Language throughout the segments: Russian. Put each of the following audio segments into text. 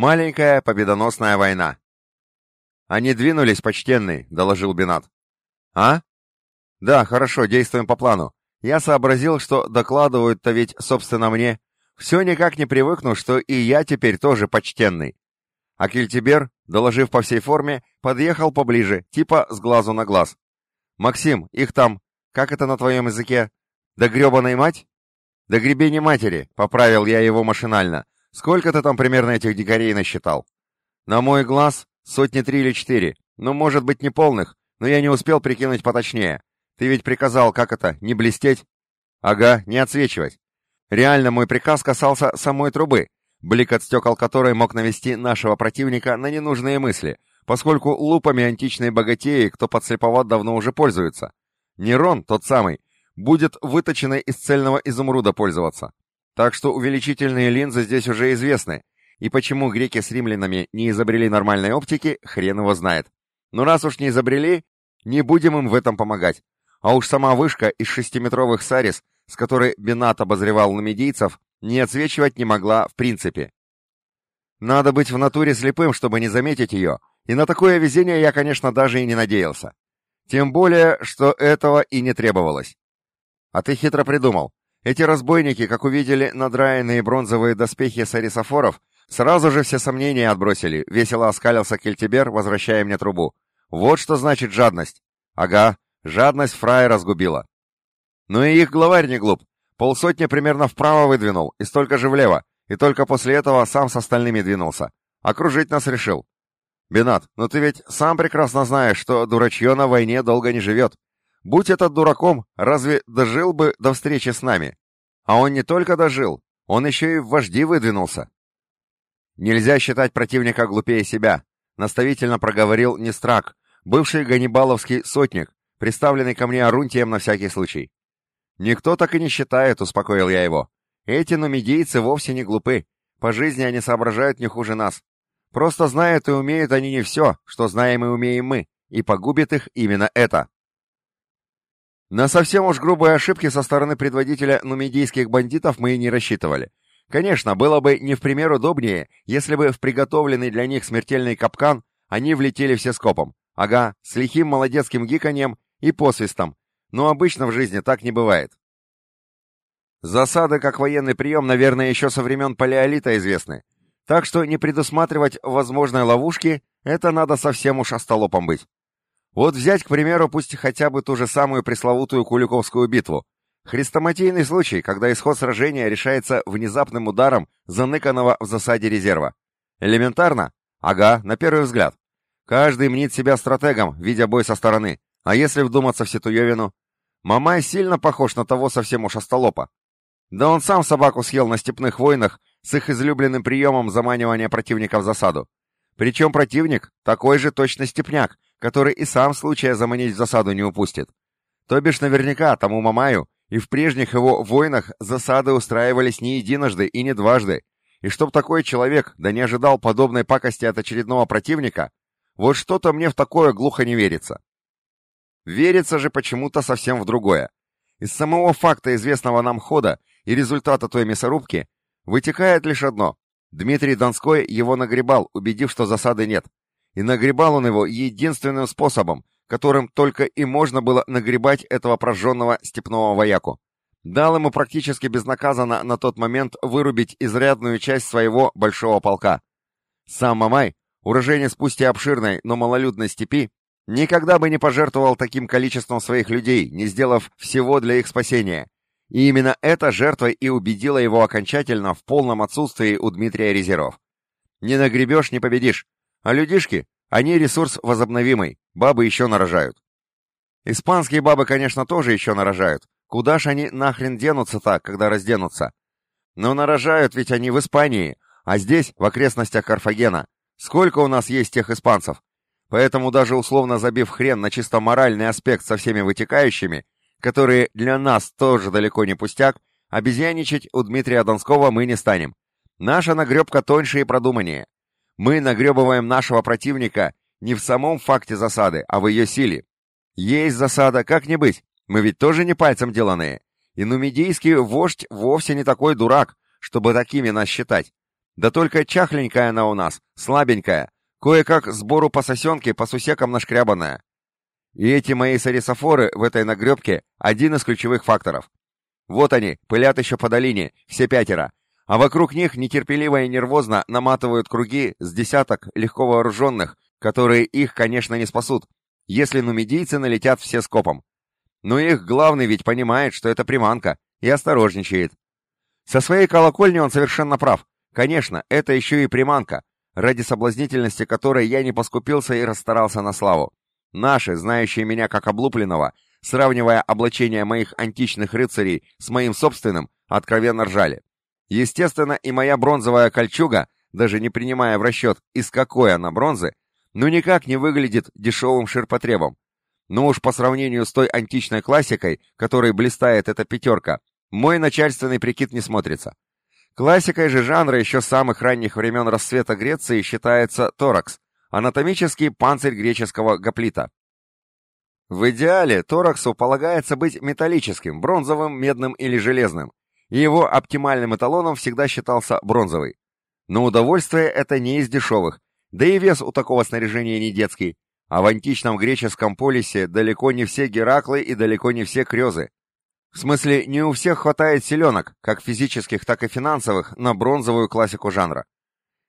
Маленькая победоносная война. Они двинулись, почтенный, доложил Бинат. А? Да, хорошо, действуем по плану. Я сообразил, что докладывают-то ведь, собственно, мне. Все никак не привыкну, что и я теперь тоже почтенный. А Кельтибер, доложив по всей форме, подъехал поближе, типа с глазу на глаз. «Максим, их там, как это на твоем языке? Да гребаной мать?» «Да гребени матери», — поправил я его машинально. «Сколько ты там примерно этих дикарей насчитал?» «На мой глаз сотни три или четыре. Ну, может быть, не полных, но я не успел прикинуть поточнее. Ты ведь приказал, как это, не блестеть?» «Ага, не отсвечивать. Реально мой приказ касался самой трубы, блик от стекол которой мог навести нашего противника на ненужные мысли, поскольку лупами античные богатеи, кто подслеповат, давно уже пользуются. Нерон, тот самый, будет выточенной из цельного изумруда пользоваться. Так что увеличительные линзы здесь уже известны, и почему греки с римлянами не изобрели нормальной оптики, хрен его знает. Но раз уж не изобрели, не будем им в этом помогать. А уж сама вышка из шестиметровых сарис, с которой Бенат обозревал нумидийцев, не отсвечивать не могла в принципе. Надо быть в натуре слепым, чтобы не заметить ее, и на такое везение я, конечно, даже и не надеялся. Тем более, что этого и не требовалось. А ты хитро придумал. Эти разбойники, как увидели надраенные бронзовые доспехи сарисофоров, сразу же все сомнения отбросили, весело оскалился Кельтибер, возвращая мне трубу. Вот что значит жадность. Ага, жадность фрая разгубила. Ну и их главарь не глуп. Полсотни примерно вправо выдвинул, и столько же влево, и только после этого сам с остальными двинулся. Окружить нас решил. Бенат, ну ты ведь сам прекрасно знаешь, что дурачье на войне долго не живет. Будь этот дураком, разве дожил бы до встречи с нами? А он не только дожил, он еще и в вожди выдвинулся. Нельзя считать противника глупее себя, наставительно проговорил Нестрак, бывший ганнибаловский сотник, представленный ко мне Арунтием на всякий случай. «Никто так и не считает», — успокоил я его. «Эти нумидийцы вовсе не глупы. По жизни они соображают не хуже нас. Просто знают и умеют они не все, что знаем и умеем мы, и погубит их именно это». На совсем уж грубые ошибки со стороны предводителя нумидийских бандитов мы и не рассчитывали. Конечно, было бы не в пример удобнее, если бы в приготовленный для них смертельный капкан они влетели все скопом. Ага, с лихим молодецким гиканьем и посвистом, но обычно в жизни так не бывает. Засады как военный прием, наверное, еще со времен Палеолита известны. Так что не предусматривать возможной ловушки — это надо совсем уж остолопом быть. Вот взять, к примеру, пусть хотя бы ту же самую пресловутую Куликовскую битву. Хрестоматийный случай, когда исход сражения решается внезапным ударом заныканного в засаде резерва. Элементарно? Ага, на первый взгляд. Каждый мнит себя стратегом, видя бой со стороны. А если вдуматься в Ситуевину? Мамай сильно похож на того совсем уж остолопа. Да он сам собаку съел на степных войнах с их излюбленным приемом заманивания противника в засаду. Причем противник такой же точно степняк, который и сам случая заманить в засаду не упустит. То бишь наверняка тому Мамаю и в прежних его войнах засады устраивались не единожды и не дважды, и чтоб такой человек да не ожидал подобной пакости от очередного противника, вот что-то мне в такое глухо не верится. Верится же почему-то совсем в другое. Из самого факта известного нам хода и результата той мясорубки вытекает лишь одно. Дмитрий Донской его нагребал, убедив, что засады нет. И нагребал он его единственным способом, которым только и можно было нагребать этого прожженного степного вояку. Дал ему практически безнаказанно на тот момент вырубить изрядную часть своего большого полка. Сам Мамай, уроженец пусть и обширной, но малолюдной степи, Никогда бы не пожертвовал таким количеством своих людей, не сделав всего для их спасения. И именно эта жертва и убедила его окончательно в полном отсутствии у Дмитрия резервов. Не нагребешь, не победишь. А людишки, они ресурс возобновимый, бабы еще нарожают. Испанские бабы, конечно, тоже еще нарожают. Куда ж они нахрен денутся так, когда разденутся? Но нарожают ведь они в Испании, а здесь, в окрестностях Карфагена. Сколько у нас есть тех испанцев? Поэтому даже условно забив хрен на чисто моральный аспект со всеми вытекающими, которые для нас тоже далеко не пустяк, обезьяничать у Дмитрия Донского мы не станем. Наша нагребка тоньше и продуманнее. Мы нагребываем нашего противника не в самом факте засады, а в ее силе. Есть засада, как не быть, мы ведь тоже не пальцем деланные. И нумидийский вождь вовсе не такой дурак, чтобы такими нас считать. Да только чахленькая она у нас, слабенькая, кое-как сбору по сосенке по сусекам нашкрябанная. И эти мои сарисофоры в этой нагребке – один из ключевых факторов. Вот они, пылят еще по долине, все пятеро, а вокруг них нетерпеливо и нервозно наматывают круги с десяток легко вооруженных, которые их, конечно, не спасут, если нумидийцы налетят все скопом. Но их главный ведь понимает, что это приманка, и осторожничает. Со своей колокольни он совершенно прав. Конечно, это еще и приманка, ради соблазнительности которой я не поскупился и расстарался на славу. Наши, знающие меня как облупленного, сравнивая облачение моих античных рыцарей с моим собственным, откровенно ржали. Естественно, и моя бронзовая кольчуга, даже не принимая в расчет, из какой она бронзы, ну никак не выглядит дешевым ширпотребом. Но уж по сравнению с той античной классикой, которой блистает эта пятерка, мой начальственный прикид не смотрится. Классикой же жанра еще с самых ранних времен расцвета Греции считается торакс, анатомический панцирь греческого гоплита. В идеале тораксу полагается быть металлическим, бронзовым, медным или железным, и его оптимальным эталоном всегда считался бронзовый. Но удовольствие это не из дешевых, да и вес у такого снаряжения не детский, а в античном греческом полисе далеко не все Гераклы и далеко не все Крёзы. В смысле, не у всех хватает селенок, как физических, так и финансовых, на бронзовую классику жанра.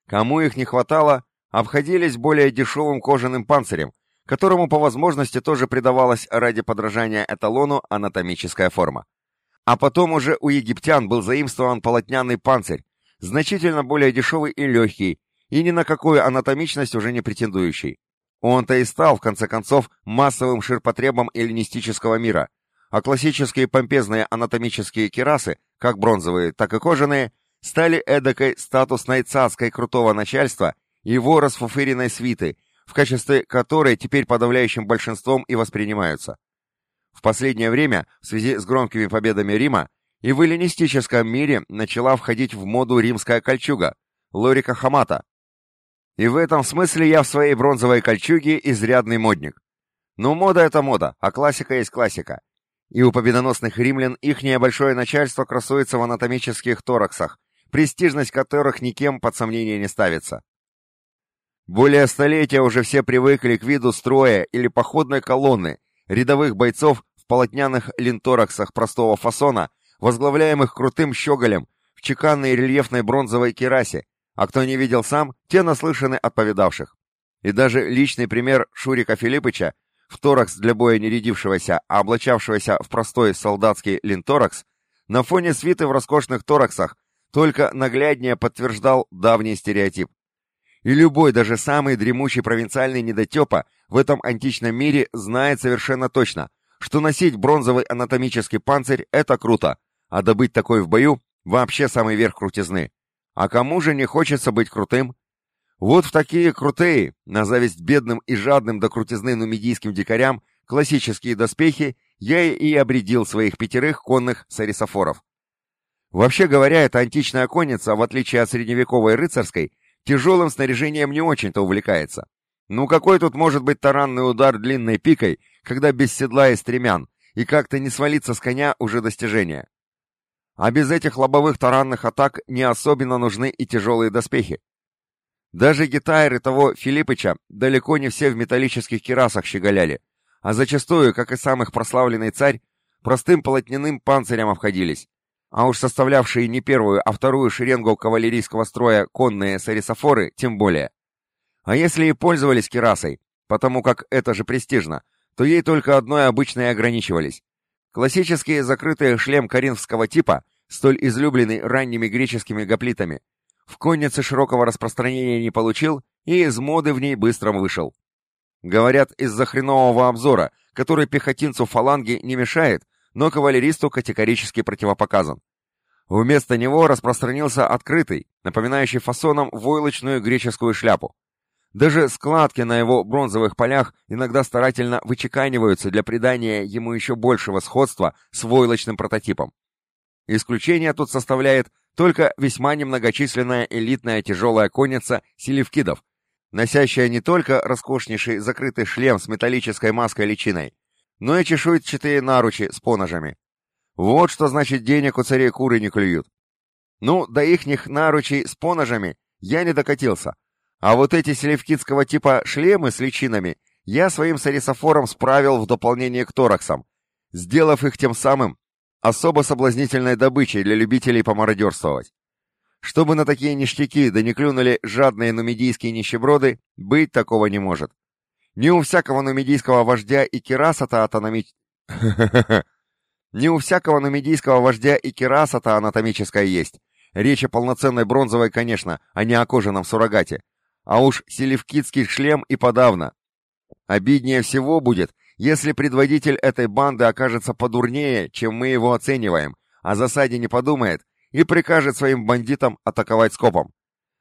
Кому их не хватало, обходились более дешевым кожаным панцирем, которому по возможности тоже придавалась ради подражания эталону анатомическая форма. А потом уже у египтян был заимствован полотняный панцирь, значительно более дешевый и легкий, и ни на какую анатомичность уже не претендующий. Он-то и стал, в конце концов, массовым ширпотребом эллинистического мира, а классические помпезные анатомические керасы, как бронзовые, так и кожаные, стали эдакой статусной цацкой крутого начальства его расфуфыренной свиты, в качестве которой теперь подавляющим большинством и воспринимаются. В последнее время, в связи с громкими победами Рима, и в эллинистическом мире начала входить в моду римская кольчуга, лорика хамата. И в этом смысле я в своей бронзовой кольчуге изрядный модник. Но мода — это мода, а классика есть классика. И у победоносных римлян ихнее большое начальство красуется в анатомических тораксах, престижность которых никем под сомнение не ставится. Более столетия уже все привыкли к виду строя или походной колонны, рядовых бойцов в полотняных линтораксах простого фасона, возглавляемых крутым щеголем в чеканной рельефной бронзовой керасе, а кто не видел сам, те наслышаны от повидавших. И даже личный пример Шурика Филиппыча, в торакс для боя не рядившегося, а облачавшегося в простой солдатский линторакс, на фоне свиты в роскошных тораксах только нагляднее подтверждал давний стереотип. И любой, даже самый дремучий провинциальный недотепа в этом античном мире знает совершенно точно, что носить бронзовый анатомический панцирь — это круто, а добыть такой в бою — вообще самый верх крутизны. А кому же не хочется быть крутым? Вот в такие крутые, на зависть бедным и жадным до крутизны нумидийским дикарям, классические доспехи я и обредил своих пятерых конных сарисофоров. Вообще говоря, эта античная конница, в отличие от средневековой рыцарской, тяжелым снаряжением не очень-то увлекается. Ну какой тут может быть таранный удар длинной пикой, когда без седла и стремян, и как-то не свалиться с коня уже достижение? А без этих лобовых таранных атак не особенно нужны и тяжелые доспехи. Даже гитайры того Филиппыча далеко не все в металлических кирасах щеголяли, а зачастую, как и самых прославленный царь, простым полотняным панцирем обходились, а уж составлявшие не первую, а вторую шеренгу кавалерийского строя конные сарисофоры тем более. А если и пользовались кирасой, потому как это же престижно, то ей только одной обычно и ограничивались. Классический закрытый шлем коринфского типа, столь излюбленный ранними греческими гоплитами, в коннице широкого распространения не получил и из моды в ней быстро вышел. Говорят, из-за хренового обзора, который пехотинцу фаланги не мешает, но кавалеристу категорически противопоказан. Вместо него распространился открытый, напоминающий фасоном войлочную греческую шляпу. Даже складки на его бронзовых полях иногда старательно вычеканиваются для придания ему еще большего сходства с войлочным прототипом. Исключение тут составляет только весьма немногочисленная элитная тяжелая конница селевкидов, носящая не только роскошнейший закрытый шлем с металлической маской-личиной, но и чешуйчатые наручи с поножами. Вот что значит денег у царей куры не клюют. Ну, до ихних наручей с поножами я не докатился. А вот эти селевкидского типа шлемы с личинами я своим сарисофором справил в дополнение к тораксам, сделав их тем самым особо соблазнительной добычей для любителей помародерствовать. Чтобы на такие ништяки да не клюнули жадные нумидийские нищеброды, быть такого не может. Не у всякого нумидийского вождя и кираса-то атономич... Не у всякого нумидийского вождя и кираса-то анатомическая есть. Речь о полноценной бронзовой, конечно, а не о кожаном суррогате. А уж селевкидский шлем и подавно. Обиднее всего будет, если предводитель этой банды окажется подурнее, чем мы его оцениваем, о засаде не подумает и прикажет своим бандитам атаковать скопом.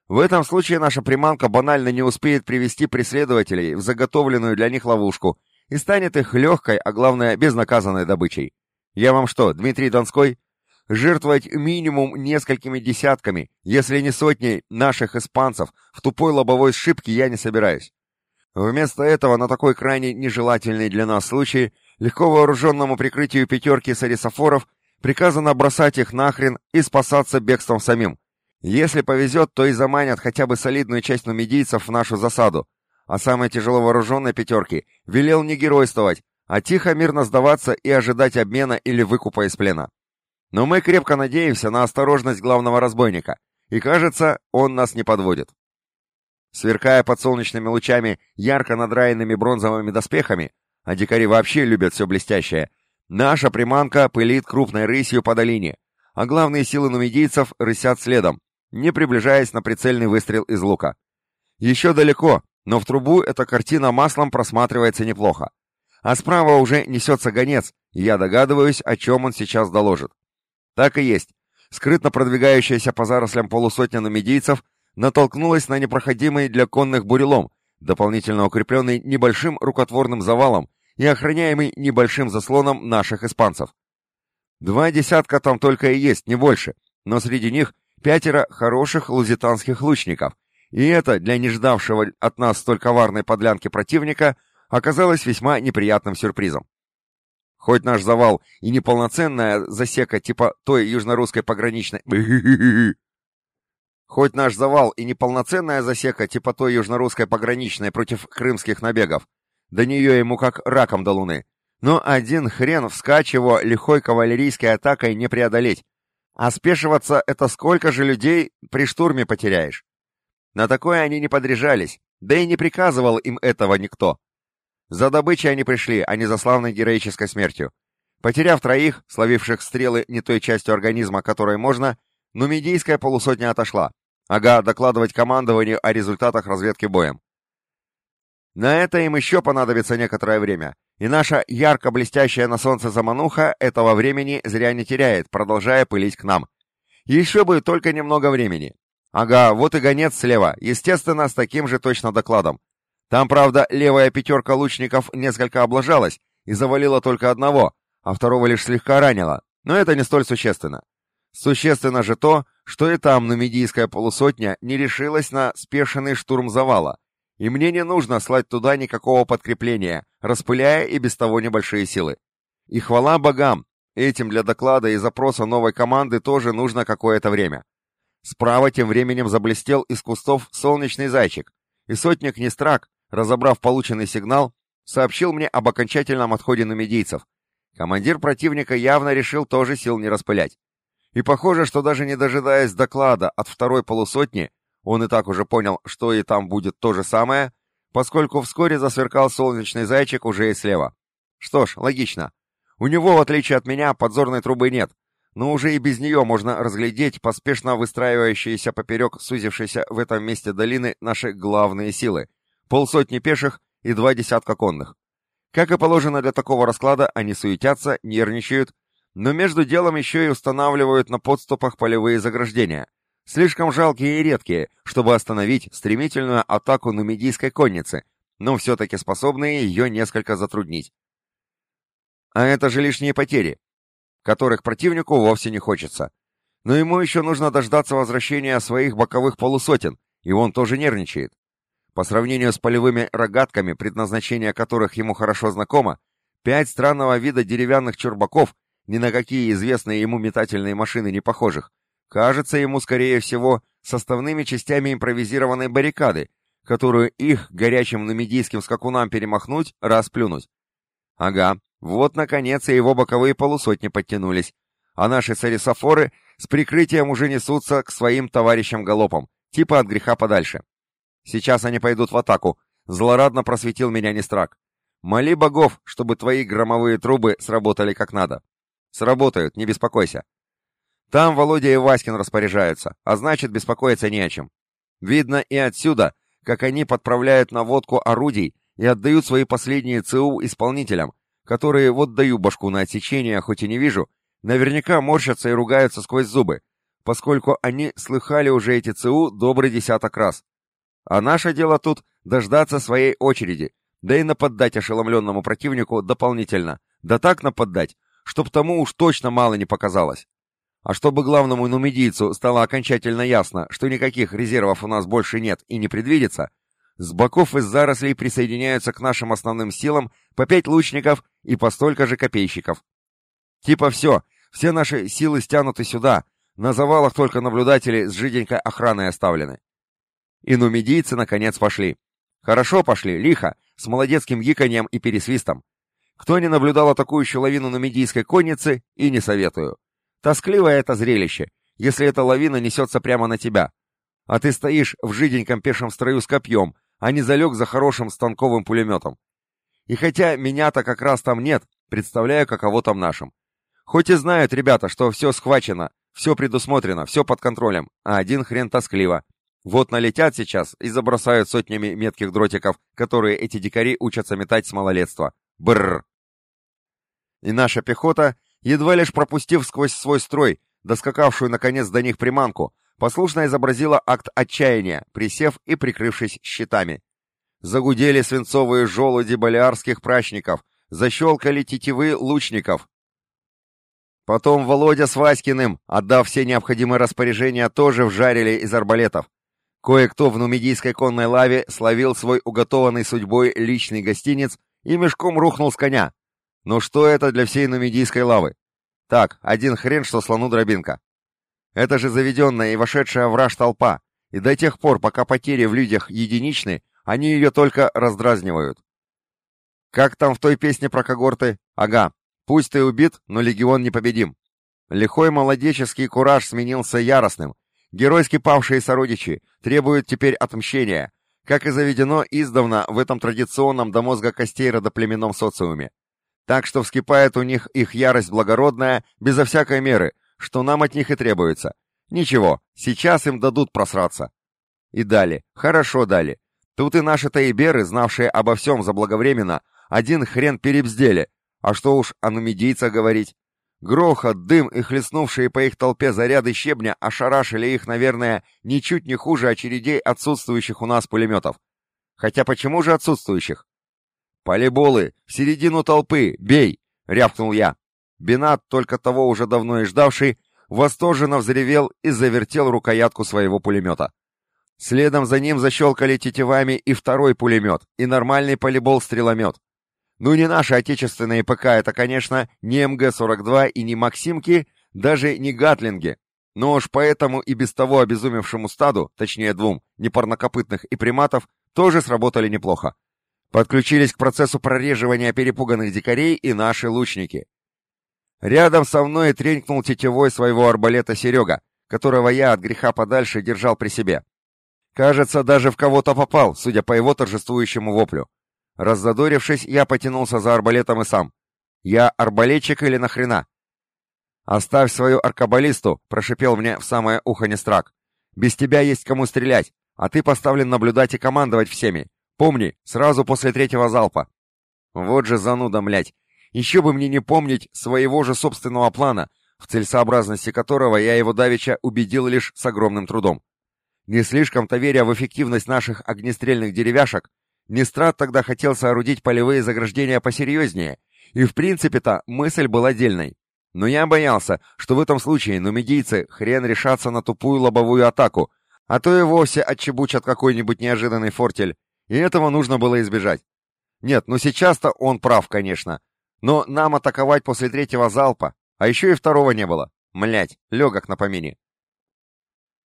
В этом случае наша приманка банально не успеет привести преследователей в заготовленную для них ловушку и станет их легкой, а главное, безнаказанной добычей. Я вам что, Дмитрий Донской? Жертвовать минимум несколькими десятками, если не сотней наших испанцев в тупой лобовой сшибке я не собираюсь. Вместо этого на такой крайне нежелательный для нас случай легко вооруженному прикрытию пятерки сарисофоров приказано бросать их нахрен и спасаться бегством самим. Если повезет, то и заманят хотя бы солидную часть нумидийцев в нашу засаду. А самой тяжело вооруженной пятерки велел не геройствовать, а тихо мирно сдаваться и ожидать обмена или выкупа из плена. Но мы крепко надеемся на осторожность главного разбойника, и кажется, он нас не подводит. Сверкая под солнечными лучами ярко надраенными бронзовыми доспехами, а дикари вообще любят все блестящее, наша приманка пылит крупной рысью по долине, а главные силы нумидийцев рысят следом, не приближаясь на прицельный выстрел из лука. Еще далеко, но в трубу эта картина маслом просматривается неплохо. А справа уже несется гонец, и я догадываюсь, о чем он сейчас доложит. Так и есть. Скрытно продвигающаяся по зарослям полусотня нумидийцев натолкнулась на непроходимый для конных бурелом, дополнительно укрепленный небольшим рукотворным завалом и охраняемый небольшим заслоном наших испанцев. Два десятка там только и есть, не больше, но среди них пятеро хороших лузитанских лучников, и это для неждавшего от нас столь коварной подлянки противника оказалось весьма неприятным сюрпризом. Хоть наш завал и неполноценная засека типа той южно-русской пограничной... Хоть наш завал и неполноценная засека типа той южно-русской пограничной против крымских набегов, до нее ему как раком до луны, но один хрен вскачь его лихой кавалерийской атакой не преодолеть. А спешиваться — это сколько же людей при штурме потеряешь? На такое они не подряжались, да и не приказывал им этого никто. За добычей они пришли, а не за славной героической смертью. Потеряв троих, словивших стрелы не той частью организма, которой можно, нумидийская полусотня отошла. Ага, докладывать командованию о результатах разведки боем. На это им еще понадобится некоторое время, и наша ярко блестящая на солнце замануха этого времени зря не теряет, продолжая пылить к нам. Еще бы только немного времени. Ага, вот и гонец слева, естественно, с таким же точно докладом. Там, правда, левая пятерка лучников несколько облажалась и завалила только одного, а второго лишь слегка ранила, но это не столь существенно. Существенно же то, что и там нумидийская полусотня не решилась на спешенный штурм завала, и мне не нужно слать туда никакого подкрепления, распыляя и без того небольшие силы. И хвала богам, этим для доклада и запроса новой команды тоже нужно какое-то время. Справа тем временем заблестел из кустов солнечный зайчик, и сотник Нестрак, разобрав полученный сигнал, сообщил мне об окончательном отходе нумидийцев. Командир противника явно решил тоже сил не распылять. И похоже, что даже не дожидаясь доклада от второй полусотни, он и так уже понял, что и там будет то же самое, поскольку вскоре засверкал солнечный зайчик уже и слева. Что ж, логично. У него, в отличие от меня, подзорной трубы нет, но уже и без нее можно разглядеть поспешно выстраивающиеся поперек сузившейся в этом месте долины наши главные силы — полсотни пеших и два десятка конных. Как и положено для такого расклада, они суетятся, нервничают, но между делом еще и устанавливают на подступах полевые заграждения, слишком жалкие и редкие, чтобы остановить стремительную атаку нумидийской конницы, но все-таки способные ее несколько затруднить. А это же лишние потери, которых противнику вовсе не хочется. Но ему еще нужно дождаться возвращения своих боковых полусотен, и он тоже нервничает. По сравнению с полевыми рогатками, предназначение которых ему хорошо знакомо, пять странного вида деревянных чурбаков, ни на какие известные ему метательные машины не похожих, кажется ему, скорее всего, составными частями импровизированной баррикады, которую их горячим нумидийским скакунам перемахнуть, расплюнуть. Ага, вот, наконец, и его боковые полусотни подтянулись, а наши сарисофоры с прикрытием уже несутся к своим товарищам галопом, типа от греха подальше. Сейчас они пойдут в атаку, злорадно просветил меня Нестрак. Моли богов, чтобы твои громовые трубы сработали как надо. Сработают, не беспокойся. Там Володя и Васькин распоряжаются, а значит, беспокоиться не о чем. Видно и отсюда, как они подправляют наводку орудий и отдают свои последние ЦУ исполнителям, которые вот даю башку на отсечение, хоть и не вижу, наверняка морщатся и ругаются сквозь зубы, поскольку они слыхали уже эти ЦУ добрый десяток раз. А наше дело тут дождаться своей очереди, да и нападать ошеломленному противнику дополнительно, да так нападать, чтоб тому уж точно мало не показалось. А чтобы главному нумидийцу стало окончательно ясно, что никаких резервов у нас больше нет и не предвидится, с боков из зарослей присоединяются к нашим основным силам по пять лучников и по столько же копейщиков. Типа все, все наши силы стянуты сюда, на завалах только наблюдатели с жиденькой охраной оставлены. И нумидийцы наконец пошли. Хорошо пошли, лихо, с молодецким гиканьем и пересвистом. Кто не наблюдал атакующую лавину нумидийской конницы, и не советую. Тоскливое это зрелище, если эта лавина несется прямо на тебя. А ты стоишь в жиденьком пешем строю с копьем, а не залег за хорошим станковым пулеметом. И хотя меня-то как раз там нет, представляю, каково там нашим. Хоть и знают ребята, что все схвачено, все предусмотрено, все под контролем, а один хрен тоскливо. Вот налетят сейчас и забросают сотнями метких дротиков, которые эти дикари учатся метать с малолетства. Бррр. И наша пехота едва лишь пропустив сквозь свой строй, доскакавшую наконец до них приманку, послушно изобразила акт отчаяния, присев и прикрывшись щитами. Загудели свинцовые желуди балиарских прачников, защелкали тетивы лучников. Потом Володя с Васькиным, отдав все необходимые распоряжения, тоже вжарили из арбалетов. Кое-кто в нумидийской конной лаве словил свой уготованный судьбой личный гостиниц и мешком рухнул с коня, но что это для всей нумидийской лавы? Так, один хрен, что слону дробинка. Это же заведенная и вошедшая враж толпа, и до тех пор, пока потери в людях единичны, они ее только раздразнивают. Как там в той песне про когорты? Ага, пусть ты убит, но легион непобедим. Лихой молодеческий кураж сменился яростным. Геройски павшие сородичи требуют теперь отмщения, как и заведено издавна в этом традиционном до мозга костей родоплеменном социуме. Так что вскипает у них их ярость благородная, безо всякой меры, что нам от них и требуется. Ничего, сейчас им дадут просраться. И дали, хорошо дали. Тут и наши таиберы, знавшие обо всем заблаговременно, один хрен перебздели. А что уж о нумидийцах говорить. Грохот, дым и хлестнувшие по их толпе заряды щебня ошарашили их, наверное, ничуть не хуже очередей отсутствующих у нас пулеметов. Хотя почему же отсутствующих? «Полиболы! В середину толпы! Бей!» — рявкнул я. Бинат, только того уже давно и ждавший, восторженно взревел и завертел рукоятку своего пулемета. Следом за ним защелкали тетивами и второй пулемет, и нормальный полибол-стреломет. Ну не наши отечественные ПК, это, конечно, не МГ-42 и не Максимки, даже не Гатлинги. Но уж поэтому и без того обезумевшему стаду, точнее двум, непарнокопытных и приматов, тоже сработали неплохо. Подключились к процессу прореживания перепуганных дикарей и наши лучники. Рядом со мной тренькнул тетевой своего арбалета Серега, которого я от греха подальше держал при себе. Кажется, даже в кого-то попал, судя по его торжествующему воплю. Раззадорившись, я потянулся за арбалетом и сам. Я арбалетчик или нахрена? «Оставь свою аркабалисту», — прошипел мне в самое ухо Нестрак. «Без тебя есть кому стрелять, а ты поставлен наблюдать и командовать всеми. Помни, сразу после третьего залпа. Вот же зануда, млять. Еще бы мне не помнить своего же собственного плана, в целесообразности которого я его давеча убедил лишь с огромным трудом. Не слишком-то веря в эффективность наших огнестрельных деревяшек, Нестрат тогда хотел соорудить полевые заграждения посерьезнее, и в принципе-то мысль была дельной. Но я боялся, что в этом случае нумидийцы хрен решатся на тупую лобовую атаку, а то и вовсе отчебучат какой-нибудь неожиданный фортель, и этого нужно было избежать. Нет, ну сейчас-то он прав, конечно. Но нам атаковать после третьего залпа, а еще и второго не было. Млять, легок на помине.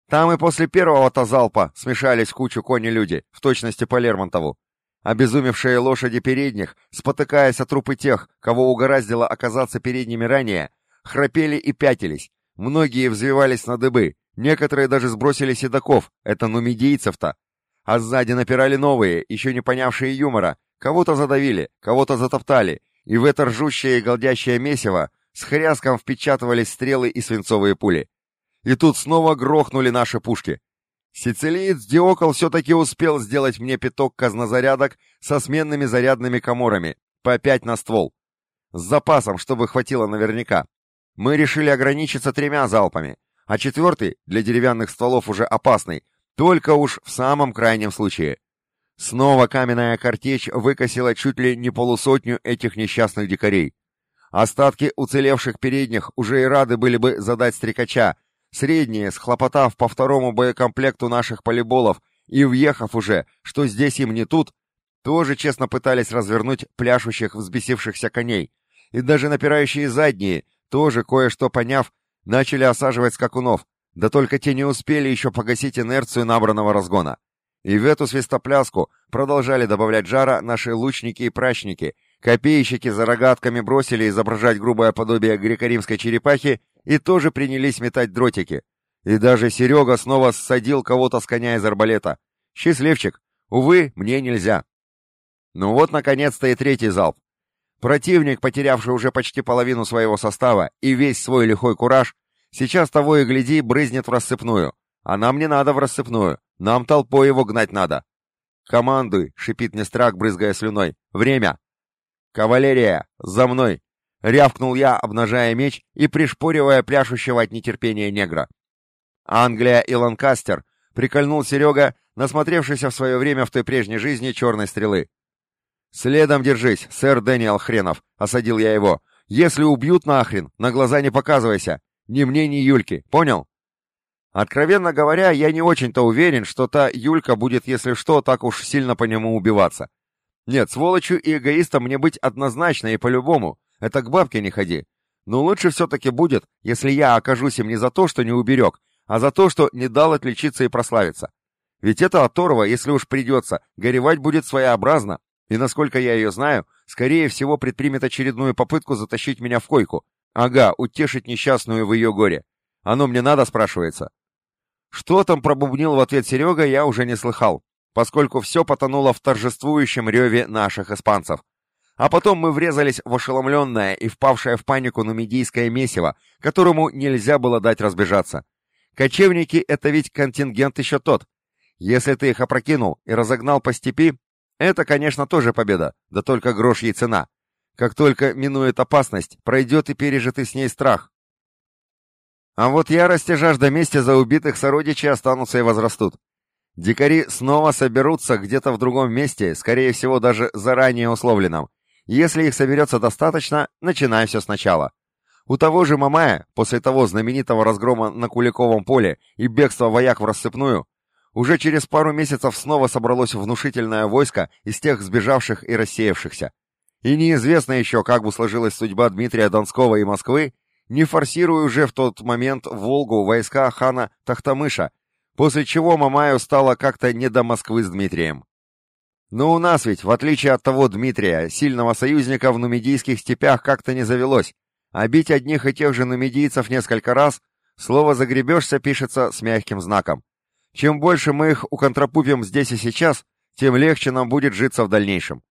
Там и после первого-то залпа смешались кучу кони-люди, в точности по Лермонтову. Обезумевшие лошади передних, спотыкаясь о трупы тех, кого угораздило оказаться передними ранее, храпели и пятились. Многие взвивались на дыбы, некоторые даже сбросили седаков, это нумидийцев-то. А сзади напирали новые, еще не понявшие юмора, кого-то задавили, кого-то затоптали, и в это ржущее и голдящее месиво с хряском впечатывались стрелы и свинцовые пули. И тут снова грохнули наши пушки. Сицилиец Диокол все-таки успел сделать мне пяток казнозарядок со сменными зарядными коморами, по пять на ствол. С запасом, чтобы хватило наверняка. Мы решили ограничиться тремя залпами, а четвертый, для деревянных стволов уже опасный, только уж в самом крайнем случае. Снова каменная картечь выкосила чуть ли не полусотню этих несчастных дикарей. Остатки уцелевших передних уже и рады были бы задать стрекача, Средние, схлопотав по второму боекомплекту наших полиболов и въехав уже, что здесь им не тут, тоже честно пытались развернуть пляшущих взбесившихся коней. И даже напирающие задние, тоже кое-что поняв, начали осаживать скакунов, да только те не успели еще погасить инерцию набранного разгона. И в эту свистопляску продолжали добавлять жара наши лучники и прачники, копейщики за рогатками бросили изображать грубое подобие греко-римской черепахи и тоже принялись метать дротики. И даже Серега снова ссадил кого-то с коня из арбалета. Счастливчик. Увы, мне нельзя. Ну вот, наконец-то, и третий залп. Противник, потерявший уже почти половину своего состава и весь свой лихой кураж, сейчас того и гляди, брызнет в рассыпную. А нам не надо в рассыпную, нам толпой его гнать надо. «Командуй!» — шипит мне страх, брызгая слюной. «Время!» «Кавалерия! За мной!» Рявкнул я, обнажая меч и пришпоривая пляшущего от нетерпения негра. Англия и Ланкастер прикольнул Серега, насмотревшийся в свое время в той прежней жизни черной стрелы. «Следом держись, сэр Дэниел Хренов», — осадил я его. «Если убьют нахрен, на глаза не показывайся. Ни мне, ни Юльке, понял?» Откровенно говоря, я не очень-то уверен, что та Юлька будет, если что, так уж сильно по нему убиваться. Нет, сволочью и эгоистом мне быть однозначно и по-любому, это к бабке не ходи. Но лучше все-таки будет, если я окажусь им не за то, что не уберег, а за то, что не дал отличиться и прославиться. Ведь это оторва, если уж придется, горевать будет своеобразно, и, насколько я ее знаю, скорее всего предпримет очередную попытку затащить меня в койку. Ага, утешить несчастную в ее горе. Оно мне надо, спрашивается. Что там пробубнил в ответ Серега, я уже не слыхал, поскольку все потонуло в торжествующем реве наших испанцев. А потом мы врезались в ошеломленное и впавшее в панику нумидийское месиво, которому нельзя было дать разбежаться. Кочевники — это ведь контингент еще тот. Если ты их опрокинул и разогнал по степи, это, конечно, тоже победа, да только грош ей цена. Как только минует опасность, пройдет и пережитый с ней страх. А вот ярость и жажда мести за убитых сородичей останутся и возрастут. Дикари снова соберутся где-то в другом месте, скорее всего, даже заранее условленном, если их соберется достаточно, начинай все сначала. У того же Мамая, после того знаменитого разгрома на Куликовом поле и бегства вояк в рассыпную, уже через пару месяцев снова собралось внушительное войско из тех сбежавших и рассеявшихся. И неизвестно еще, как бы сложилась судьба Дмитрия Донского и Москвы, не форсируя уже в тот момент Волгу войска хана Тахтамыша, после чего Мамаю стало как-то не до Москвы с Дмитрием. Но у нас ведь, в отличие от того Дмитрия, сильного союзника в нумидийских степях как-то не завелось, а бить одних и тех же нумидийцев несколько раз, слово «загребешься» пишется с мягким знаком. Чем больше мы их уконтропупим здесь и сейчас, тем легче нам будет житься в дальнейшем.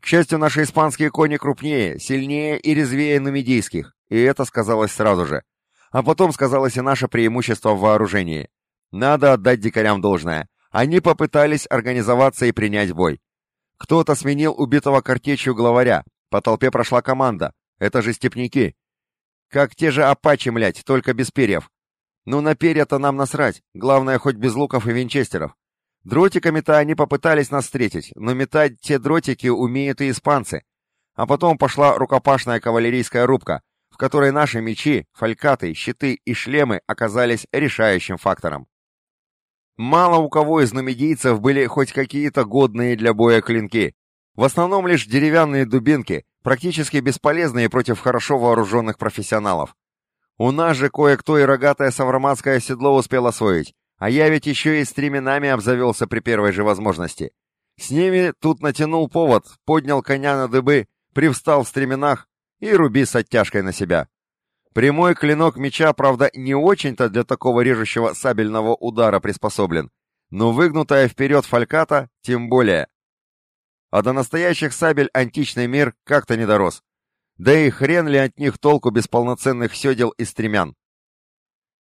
К счастью, наши испанские кони крупнее, сильнее и резвее нумидийских, и это сказалось сразу же. А потом сказалось и наше преимущество в вооружении. Надо отдать дикарям должное. Они попытались организоваться и принять бой. Кто-то сменил убитого картечью главаря. По толпе прошла команда. Это же степняки. Как те же апачи, млять, только без перьев. Ну, на перья-то нам насрать. Главное, хоть без луков и винчестеров. Дротиками-то они попытались нас встретить, но метать те дротики умеют и испанцы. А потом пошла рукопашная кавалерийская рубка, в которой наши мечи, фалькаты, щиты и шлемы оказались решающим фактором. Мало у кого из нумидийцев были хоть какие-то годные для боя клинки. В основном лишь деревянные дубинки, практически бесполезные против хорошо вооруженных профессионалов. У нас же кое-кто и рогатое савроматское седло успел освоить, а я ведь еще и стременами обзавелся при первой же возможности. С ними тут натянул повод, поднял коня на дыбы, привстал в стременах и руби с оттяжкой на себя. Прямой клинок меча, правда, не очень-то для такого режущего сабельного удара приспособлен, но выгнутая вперед фальката тем более. А до настоящих сабель античный мир как-то не дорос. Да и хрен ли от них толку без полноценных седел и стремян.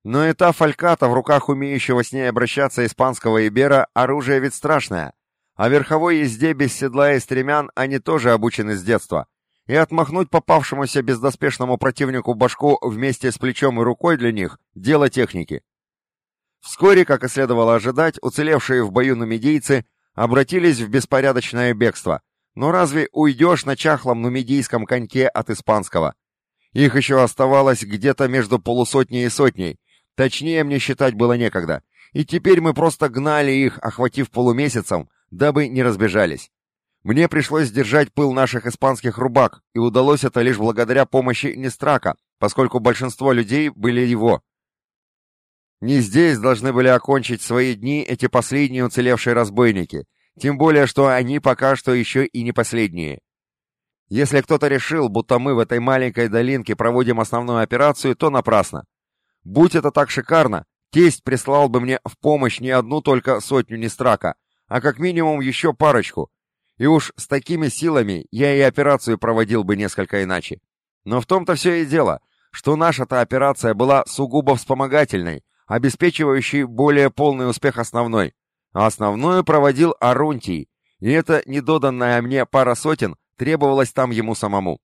Но и та фальката в руках умеющего с ней обращаться испанского ибера оружие ведь страшное, а верховой езде без седла и стремян они тоже обучены с детства, и отмахнуть попавшемуся бездоспешному противнику башку вместе с плечом и рукой для них – дело техники. Вскоре, как и следовало ожидать, уцелевшие в бою нумидийцы обратились в беспорядочное бегство. Но разве уйдешь на чахлом нумидийском коньке от испанского? Их еще оставалось где-то между полусотней и сотней, Точнее мне считать было некогда, и теперь мы просто гнали их, охватив полумесяцем, дабы не разбежались. Мне пришлось сдержать пыл наших испанских рубак, и удалось это лишь благодаря помощи Нестрака, поскольку большинство людей были его. Не здесь должны были окончить свои дни эти последние уцелевшие разбойники, тем более, что они пока что еще и не последние. Если кто-то решил, будто мы в этой маленькой долинке проводим основную операцию, то напрасно. Будь это так шикарно, тесть прислал бы мне в помощь не одну только сотню Нестрака, а как минимум еще парочку. И уж с такими силами я и операцию проводил бы несколько иначе. Но в том-то все и дело, что наша-то операция была сугубо вспомогательной, обеспечивающей более полный успех основной. А основную проводил Арунтий, и эта недоданная мне пара сотен требовалась там ему самому.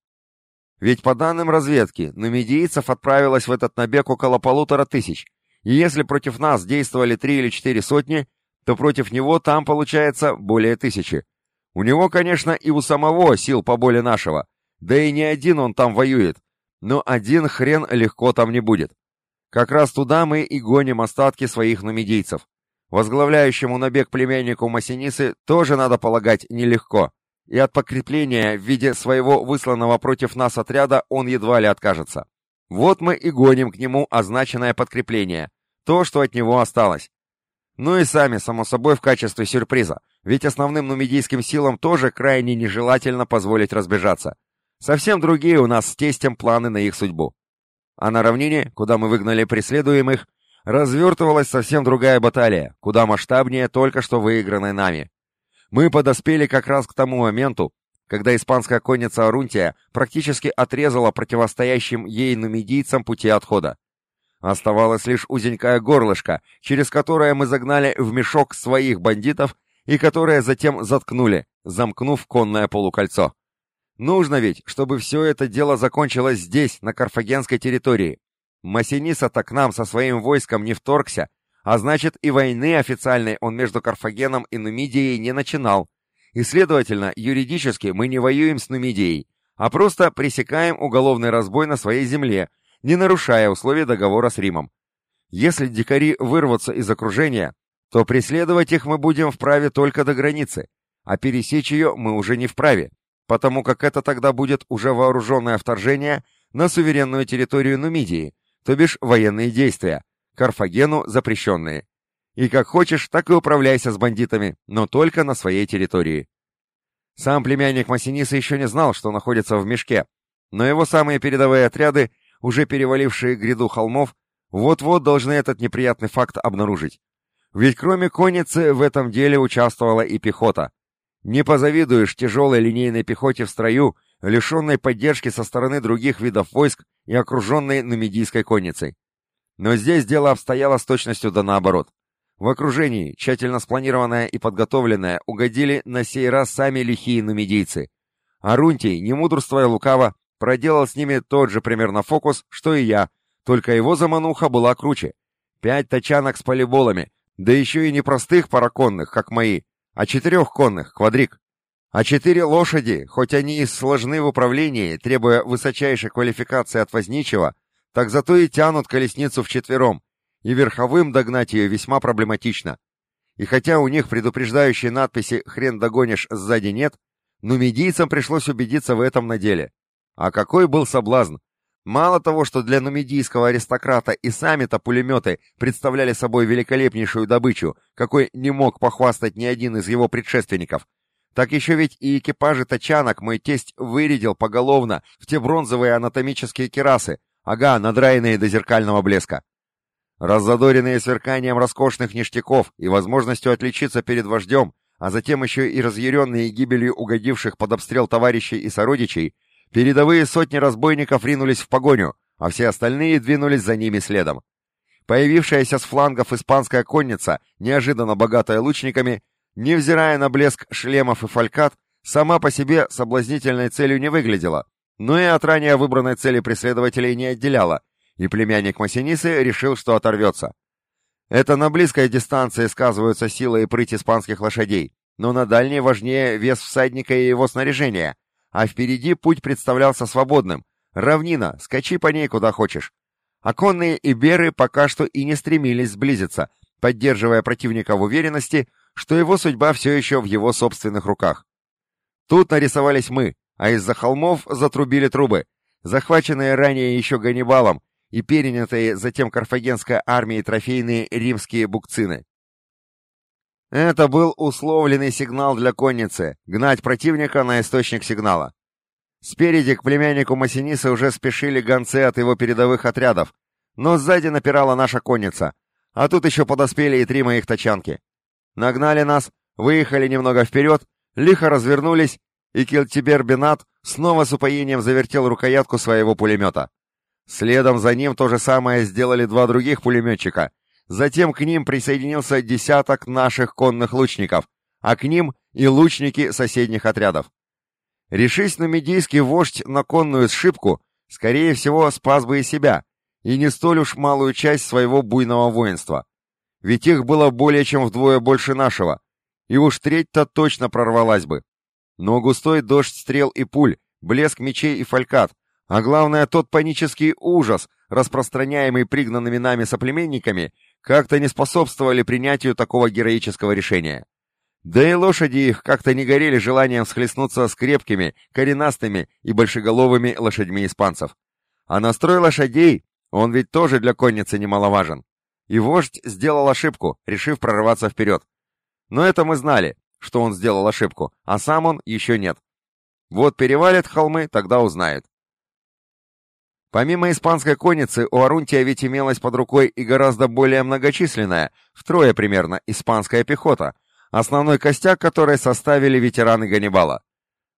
Ведь по данным разведки, нумидийцев отправилось в этот набег около полутора тысяч, и если против нас действовали три или четыре сотни, то против него там получается более тысячи. У него, конечно, и у самого сил поболее нашего, да и не один он там воюет, но один хрен легко там не будет. Как раз туда мы и гоним остатки своих нумидийцев. Возглавляющему набег племяннику Масинисы тоже, надо полагать, нелегко и от подкрепления в виде своего высланного против нас отряда он едва ли откажется. Вот мы и гоним к нему означенное подкрепление, то, что от него осталось. Ну и сами, само собой, в качестве сюрприза, ведь основным нумидийским силам тоже крайне нежелательно позволить разбежаться. Совсем другие у нас с тестем планы на их судьбу. А на равнине, куда мы выгнали преследуемых, развертывалась совсем другая баталия, куда масштабнее только что выигранной нами. Мы подоспели как раз к тому моменту, когда испанская конница Арунтия практически отрезала противостоящим ей нумидийцам пути отхода. Оставалось лишь узенькое горлышко, через которое мы загнали в мешок своих бандитов и которое затем заткнули, замкнув конное полукольцо. Нужно ведь, чтобы все это дело закончилось здесь, на карфагенской территории. Массиниса-то к нам со своим войском не вторгся, а значит, и войны официальной он между Карфагеном и Нумидией не начинал. И, следовательно, юридически мы не воюем с Нумидией, а просто пресекаем уголовный разбой на своей земле, не нарушая условий договора с Римом. Если дикари вырвутся из окружения, то преследовать их мы будем вправе только до границы, а пересечь ее мы уже не вправе, потому как это тогда будет уже вооруженное вторжение на суверенную территорию Нумидии, то бишь военные действия, Карфагену запрещенные. И как хочешь, так и управляйся с бандитами, но только на своей территории. Сам племянник Массиниса еще не знал, что находится в мешке, но его самые передовые отряды, уже перевалившие гряду холмов, вот-вот должны этот неприятный факт обнаружить. Ведь кроме конницы в этом деле участвовала и пехота. Не позавидуешь тяжелой линейной пехоте в строю, лишенной поддержки со стороны других видов войск и окруженной нумидийской конницей. Но здесь дело обстояло с точностью да наоборот. В окружении, тщательно спланированное и подготовленное, угодили на сей раз сами лихие нумидийцы. Арунтий, не мудрствуя лукаво, проделал с ними тот же примерно фокус, что и я, только его замануха была круче. Пять тачанок с полиболами, да еще и не простых параконных, как мои, а четырех конных, квадрик. А четыре лошади, хоть они и сложны в управлении, требуя высочайшей квалификации от возничего, так зато и тянут колесницу вчетвером, и верховым догнать ее весьма проблематично. И хотя у них предупреждающей надписи «хрен догонишь» сзади нет, но медийцам пришлось убедиться в этом на деле. А какой был соблазн! Мало того, что для нумидийского аристократа и сами-то пулеметы представляли собой великолепнейшую добычу, какой не мог похвастать ни один из его предшественников, так еще ведь и экипажи тачанок мой тесть вырядил поголовно в те бронзовые анатомические керасы, ага, надраенные до зеркального блеска. Раззадоренные сверканием роскошных ништяков и возможностью отличиться перед вождем, а затем еще и разъяренные гибелью угодивших под обстрел товарищей и сородичей, Передовые сотни разбойников ринулись в погоню, а все остальные двинулись за ними следом. Появившаяся с флангов испанская конница, неожиданно богатая лучниками, невзирая на блеск шлемов и фалькат, сама по себе соблазнительной целью не выглядела, но и от ранее выбранной цели преследователей не отделяла, и племянник Массинисы решил, что оторвется. Это на близкой дистанции сказываются сила и прыть испанских лошадей, но на дальней важнее вес всадника и его снаряжения, а впереди путь представлялся свободным. Равнина, скачи по ней куда хочешь. Оконные иберы пока что и не стремились сблизиться, поддерживая противника в уверенности, что его судьба все еще в его собственных руках. Тут нарисовались мы, а из-за холмов затрубили трубы, захваченные ранее еще Ганнибалом и перенятые затем карфагенской армией трофейные римские букцины. Это был условленный сигнал для конницы — гнать противника на источник сигнала. Спереди к племяннику Массиниса уже спешили гонцы от его передовых отрядов, но сзади напирала наша конница, а тут еще подоспели и три моих тачанки. Нагнали нас, выехали немного вперед, лихо развернулись, и Кельтибер Бенат снова с упоением завертел рукоятку своего пулемета. Следом за ним то же самое сделали два других пулеметчика — Затем к ним присоединился десяток наших конных лучников, а к ним и лучники соседних отрядов. Решись на медийский вождь на конную сшибку, скорее всего, спас бы и себя, и не столь уж малую часть своего буйного воинства. Ведь их было более чем вдвое больше нашего, и уж треть-то точно прорвалась бы. Но густой дождь стрел и пуль, блеск мечей и фалькат, а главное тот панический ужас, распространяемый пригнанными нами соплеменниками, как-то не способствовали принятию такого героического решения. Да и лошади их как-то не горели желанием схлестнуться с крепкими, коренастыми и большеголовыми лошадьми испанцев. А настрой лошадей, он ведь тоже для конницы немаловажен. И вождь сделал ошибку, решив прорваться вперед. Но это мы знали, что он сделал ошибку, а сам он еще нет. Вот перевалит холмы, тогда узнает. Помимо испанской конницы, у Арунтия ведь имелась под рукой и гораздо более многочисленная, втрое примерно, испанская пехота, основной костяк которой составили ветераны Ганнибала.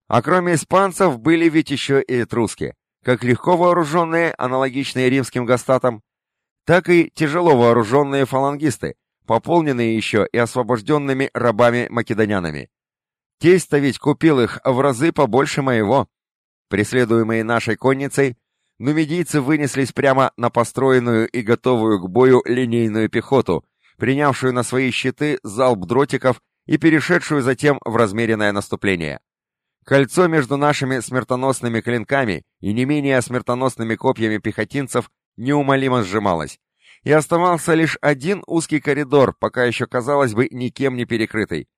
А кроме испанцев были ведь еще и этруски, как легко вооруженные, аналогичные римским гастатам, так и тяжело вооруженные фалангисты, пополненные еще и освобожденными рабами-македонянами. Тесть-то ведь купил их в разы побольше моего. Преследуемые нашей конницей, но медийцы вынеслись прямо на построенную и готовую к бою линейную пехоту, принявшую на свои щиты залп дротиков и перешедшую затем в размеренное наступление. Кольцо между нашими смертоносными клинками и не менее смертоносными копьями пехотинцев неумолимо сжималось, и оставался лишь один узкий коридор, пока еще, казалось бы, никем не перекрытый.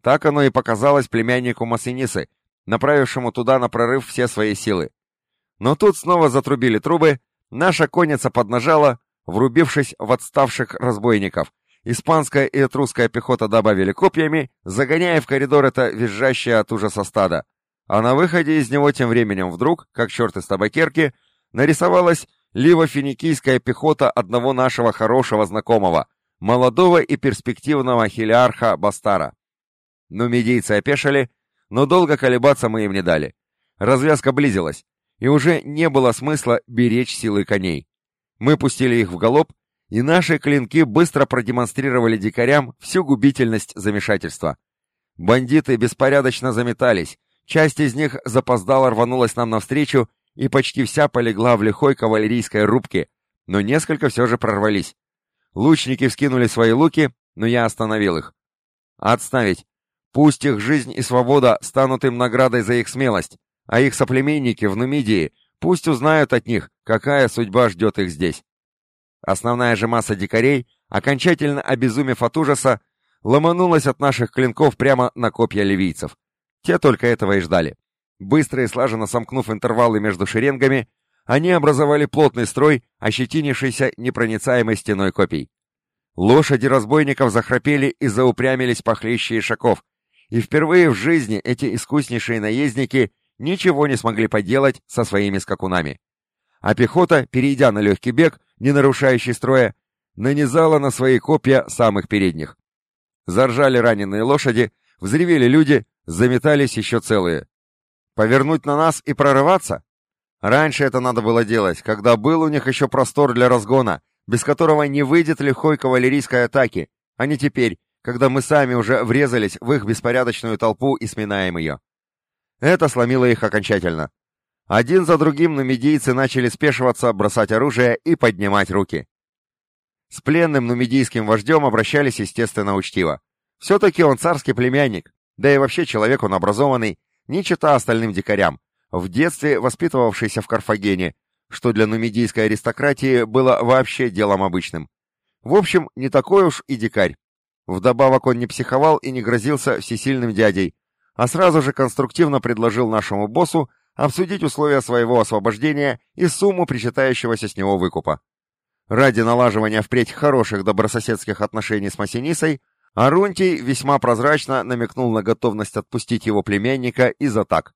Так оно и показалось племяннику Массинисы, направившему туда на прорыв все свои силы. Но тут снова затрубили трубы, наша конница поднажала, врубившись в отставших разбойников. Испанская и этрусская пехота добавили копьями, загоняя в коридор это визжащее от ужаса стадо. А на выходе из него тем временем вдруг, как черт из табакерки, нарисовалась ливо-финикийская пехота одного нашего хорошего знакомого, молодого и перспективного хилиарха Бастара. Ну, медийцы опешили, но долго колебаться мы им не дали. Развязка близилась и уже не было смысла беречь силы коней. Мы пустили их в галоп, и наши клинки быстро продемонстрировали дикарям всю губительность замешательства. Бандиты беспорядочно заметались, часть из них запоздало рванулась нам навстречу, и почти вся полегла в лихой кавалерийской рубке, но несколько все же прорвались. Лучники вскинули свои луки, но я остановил их. Отставить. Пусть их жизнь и свобода станут им наградой за их смелость а их соплеменники в Нумидии пусть узнают от них, какая судьба ждет их здесь. Основная же масса дикарей, окончательно обезумев от ужаса, ломанулась от наших клинков прямо на копья ливийцев. Те только этого и ждали. Быстро и слаженно сомкнув интервалы между шеренгами, они образовали плотный строй, ощетинившийся непроницаемой стеной копий. Лошади разбойников захрапели и заупрямились похлеще ишаков, и впервые в жизни эти искуснейшие наездники ничего не смогли поделать со своими скакунами. А пехота, перейдя на легкий бег, не нарушающий строя, нанизала на свои копья самых передних. Заржали раненые лошади, взревели люди, заметались еще целые. Повернуть на нас и прорываться? Раньше это надо было делать, когда был у них еще простор для разгона, без которого не выйдет лихой кавалерийской атаки, а не теперь, когда мы сами уже врезались в их беспорядочную толпу и сминаем ее. Это сломило их окончательно. Один за другим нумидийцы начали спешиваться, бросать оружие и поднимать руки. С пленным нумидийским вождем обращались, естественно, учтиво. Все-таки он царский племянник, да и вообще человек он образованный, не чита остальным дикарям, в детстве воспитывавшийся в Карфагене, что для нумидийской аристократии было вообще делом обычным. В общем, не такой уж и дикарь. Вдобавок он не психовал и не грозился всесильным дядей, а сразу же конструктивно предложил нашему боссу обсудить условия своего освобождения и сумму причитающегося с него выкупа. Ради налаживания впредь хороших добрососедских отношений с Масинисой, Арунтий весьма прозрачно намекнул на готовность отпустить его племянника из атак.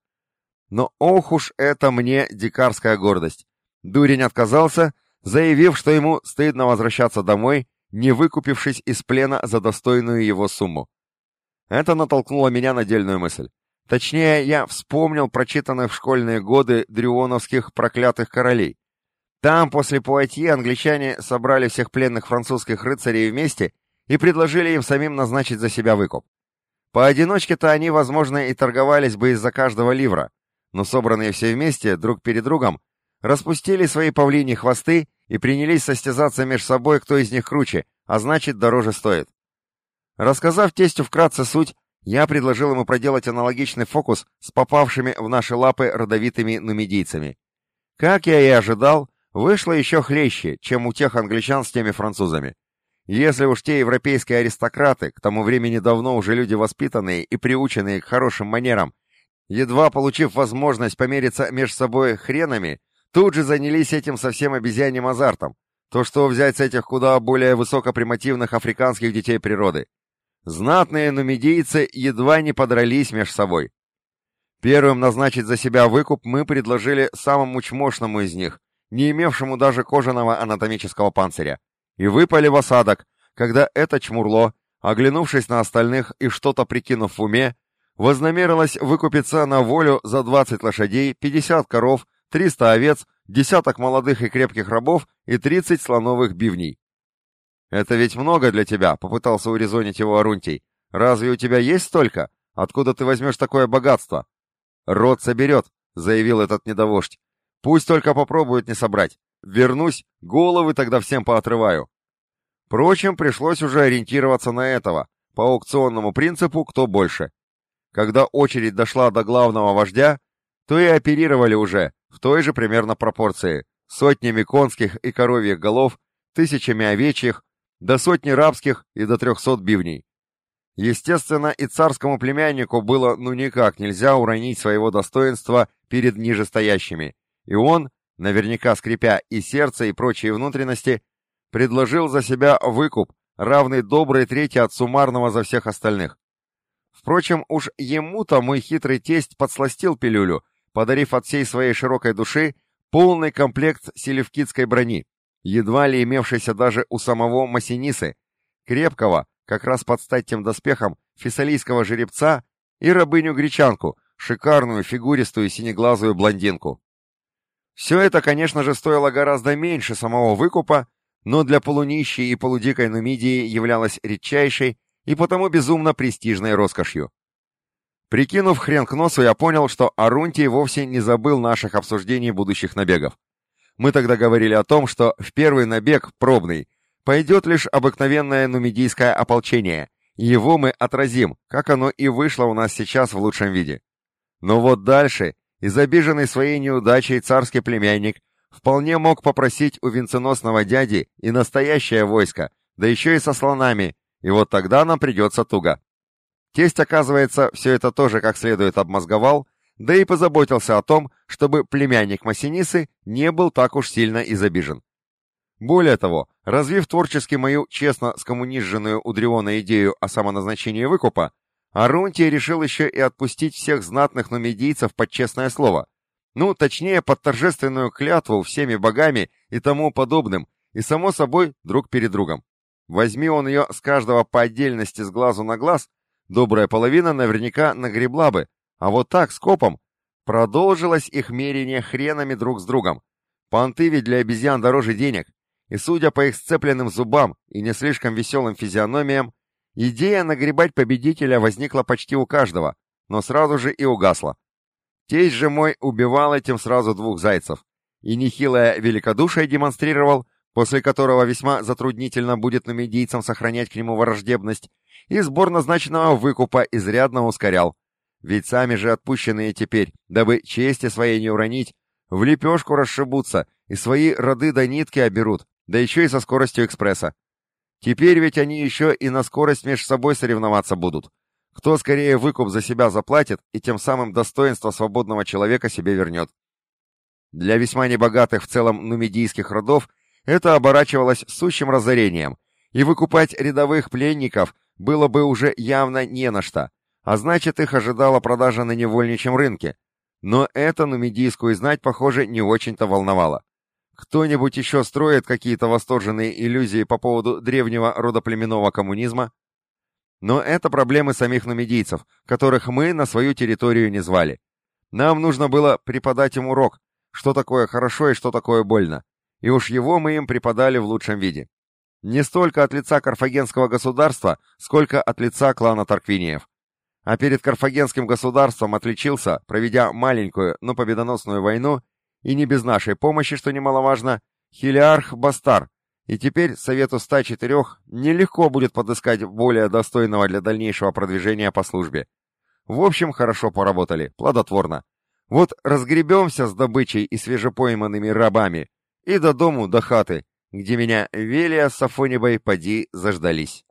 Но ох уж это мне дикарская гордость. Дурень отказался, заявив, что ему стыдно возвращаться домой, не выкупившись из плена за достойную его сумму. Это натолкнуло меня на дельную мысль. Точнее, я вспомнил прочитанных в школьные годы дрюоновских проклятых королей. Там, после Пуатье, англичане собрали всех пленных французских рыцарей вместе и предложили им самим назначить за себя выкуп. Поодиночке-то они, возможно, и торговались бы из-за каждого ливра, но собранные все вместе, друг перед другом, распустили свои павлини хвосты и принялись состязаться между собой, кто из них круче, а значит, дороже стоит. Рассказав тестю вкратце суть, я предложил ему проделать аналогичный фокус с попавшими в наши лапы родовитыми нумидийцами. Как я и ожидал, вышло еще хлеще, чем у тех англичан с теми французами. Если уж те европейские аристократы, к тому времени давно уже люди воспитанные и приученные к хорошим манерам, едва получив возможность помериться между собой хренами, тут же занялись этим совсем обезьяньим азартом, то что взять с этих куда более высокопримативных африканских детей природы. Знатные нумидийцы едва не подрались между собой. Первым назначить за себя выкуп мы предложили самому чмошному из них, не имевшему даже кожаного анатомического панциря, и выпали в осадок, когда это чмурло, оглянувшись на остальных и что-то прикинув в уме, вознамерилось выкупиться на волю за 20 лошадей, 50 коров, 300 овец, десяток молодых и крепких рабов и 30 слоновых бивней. «Это ведь много для тебя», — попытался урезонить его Арунтий. «Разве у тебя есть столько? Откуда ты возьмешь такое богатство?» «Род соберет», — заявил этот недовождь. «Пусть только попробуют не собрать. Вернусь, головы тогда всем поотрываю». Впрочем, пришлось уже ориентироваться на этого, по аукционному принципу «кто больше». Когда очередь дошла до главного вождя, то и оперировали уже, в той же примерно пропорции, сотнями конских и коровьих голов, тысячами овечьих, до сотни рабских и до трехсот бивней. Естественно, и царскому племяннику было ну никак нельзя уронить своего достоинства перед нижестоящими, и он, наверняка скрипя и сердце, и прочие внутренности, предложил за себя выкуп, равный доброй трети от суммарного за всех остальных. Впрочем, уж ему-то мой хитрый тесть подсластил пилюлю, подарив от всей своей широкой души полный комплект селевкидской брони, едва ли имевшийся даже у самого Масинисы, крепкого, как раз под стать тем доспехом, фессалийского жеребца и рабыню-гречанку, шикарную фигуристую синеглазую блондинку. Все это, конечно же, стоило гораздо меньше самого выкупа, но для полунищей и полудикой Нумидии являлось редчайшей и потому безумно престижной роскошью. Прикинув хрен к носу, я понял, что Арунтий вовсе не забыл наших обсуждений будущих набегов. Мы тогда говорили о том, что в первый набег, пробный, пойдет лишь обыкновенное нумидийское ополчение, его мы отразим, как оно и вышло у нас сейчас в лучшем виде. Но вот дальше, из обиженный своей неудачей царский племянник, вполне мог попросить у венценосного дяди и настоящее войско, да еще и со слонами, и вот тогда нам придется туго. Тесть, оказывается, все это тоже как следует обмозговал, да и позаботился о том, чтобы племянник Массинисы не был так уж сильно изобижен. Более того, развив творчески мою честно скоммунизженную у Дриона идею о самоназначении выкупа, Арунтий решил еще и отпустить всех знатных нумидийцев под честное слово, ну, точнее, под торжественную клятву всеми богами и тому подобным, и, само собой, друг перед другом. Возьми он ее с каждого по отдельности с глазу на глаз, добрая половина наверняка нагребла бы, а вот так, скопом, продолжилось их мерение хренами друг с другом. Понты ведь для обезьян дороже денег, и, судя по их сцепленным зубам и не слишком веселым физиономиям, идея нагребать победителя возникла почти у каждого, но сразу же и угасла. Тесть же мой убивал этим сразу двух зайцев, и нехилое великодушие демонстрировал, после которого весьма затруднительно будет нумидийцам сохранять к нему враждебность, и сбор назначенного выкупа изрядно ускорял. Ведь сами же отпущенные теперь, дабы чести своей не уронить, в лепешку расшибутся и свои роды до нитки оберут, да еще и со скоростью экспресса. Теперь ведь они еще и на скорость между собой соревноваться будут. Кто скорее выкуп за себя заплатит и тем самым достоинство свободного человека себе вернет. Для весьма небогатых в целом нумидийских родов это оборачивалось сущим разорением, и выкупать рядовых пленников было бы уже явно не на что, а значит их ожидала продажа на невольничьем рынке. Но это нумидийскую знать, похоже, не очень-то волновало. Кто-нибудь еще строит какие-то восторженные иллюзии по поводу древнего родоплеменного коммунизма? Но это проблемы самих нумидийцев, которых мы на свою территорию не звали. Нам нужно было преподать им урок, что такое хорошо и что такое больно. И уж его мы им преподали в лучшем виде. Не столько от лица карфагенского государства, сколько от лица клана Тарквиниев. А перед карфагенским государством отличился, проведя маленькую, но победоносную войну, и не без нашей помощи, что немаловажно, Хилиарх Бастар, и теперь Совету 104 нелегко будет подыскать более достойного для дальнейшего продвижения по службе. В общем, хорошо поработали, плодотворно. Вот разгребемся с добычей и свежепойманными рабами, и до дому, до хаты, где меня Велия с Афонибой поди заждались.